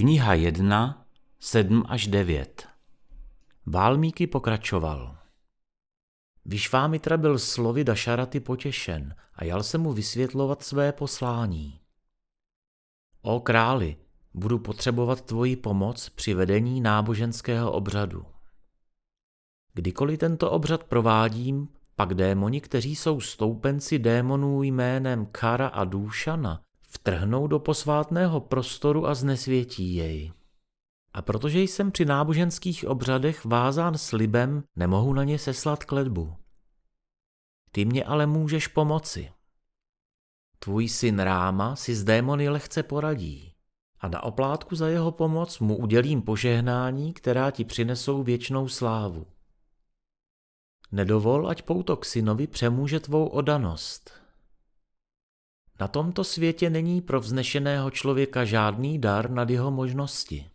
Kniha 1, 7 až 9 Válmíky pokračoval. Vyšvámitra byl slovy Dašaraty potěšen a jal se mu vysvětlovat své poslání. O králi, budu potřebovat tvoji pomoc při vedení náboženského obřadu. Kdykoliv tento obřad provádím, pak démoni, kteří jsou stoupenci démonů jménem Kara a Dúšana, vtrhnou do posvátného prostoru a znesvětí jej. A protože jsem při náboženských obřadech vázán slibem, nemohu na ně seslat kledbu. Ty mě ale můžeš pomoci. Tvůj syn Ráma si s démony lehce poradí a na oplátku za jeho pomoc mu udělím požehnání, která ti přinesou věčnou slávu. Nedovol, ať poutok synovi přemůže tvou odanost. Na tomto světě není pro vznešeného člověka žádný dar nad jeho možnosti.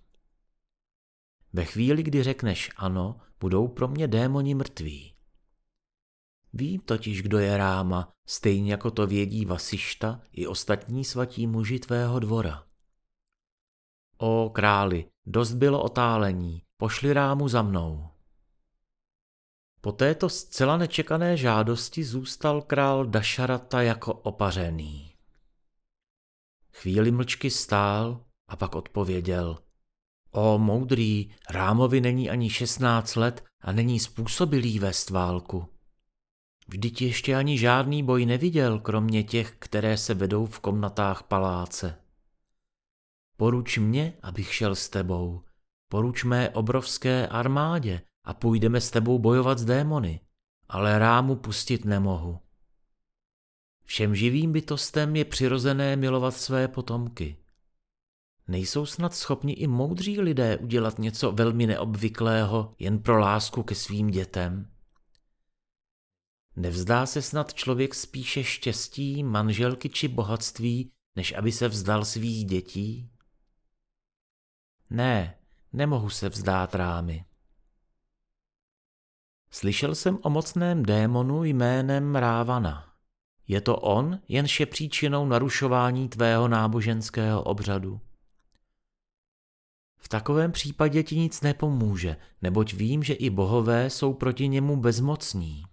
Ve chvíli, kdy řekneš ano, budou pro mě démoni mrtví. Vím totiž, kdo je Ráma, stejně jako to vědí Vasišta i ostatní svatí muži tvého dvora. O králi, dost bylo otálení, pošli Rámu za mnou. Po této zcela nečekané žádosti zůstal král Dašarata jako opařený. Chvíli mlčky stál a pak odpověděl. O moudrý, Rámovi není ani šestnáct let a není způsobilý vést válku. Vždyť ještě ani žádný boj neviděl, kromě těch, které se vedou v komnatách paláce. Poruč mě, abych šel s tebou. Poruč mé obrovské armádě a půjdeme s tebou bojovat s démony. Ale rámu pustit nemohu. Všem živým bytostem je přirozené milovat své potomky. Nejsou snad schopni i moudří lidé udělat něco velmi neobvyklého jen pro lásku ke svým dětem? Nevzdá se snad člověk spíše štěstí, manželky či bohatství, než aby se vzdal svých dětí? Ne, nemohu se vzdát rámy. Slyšel jsem o mocném démonu jménem Rávana. Je to on, jenž je příčinou narušování tvého náboženského obřadu. V takovém případě ti nic nepomůže, neboť vím, že i bohové jsou proti němu bezmocní.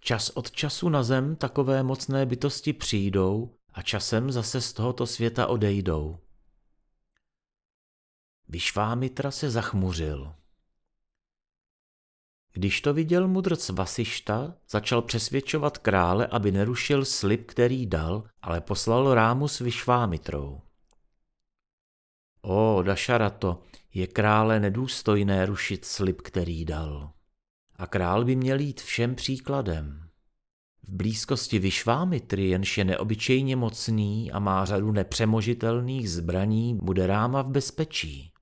Čas od času na zem takové mocné bytosti přijdou a časem zase z tohoto světa odejdou. Vyšvámitra se zachmuřil. Když to viděl mudrc Vasišta, začal přesvědčovat krále, aby nerušil slib, který dal, ale poslal rámu s Vyšvámitrou. O, Dašarato, je krále nedůstojné rušit slib, který dal. A král by měl jít všem příkladem. V blízkosti Vyšvámitry, jenž je neobyčejně mocný a má řadu nepřemožitelných zbraní, bude ráma v bezpečí.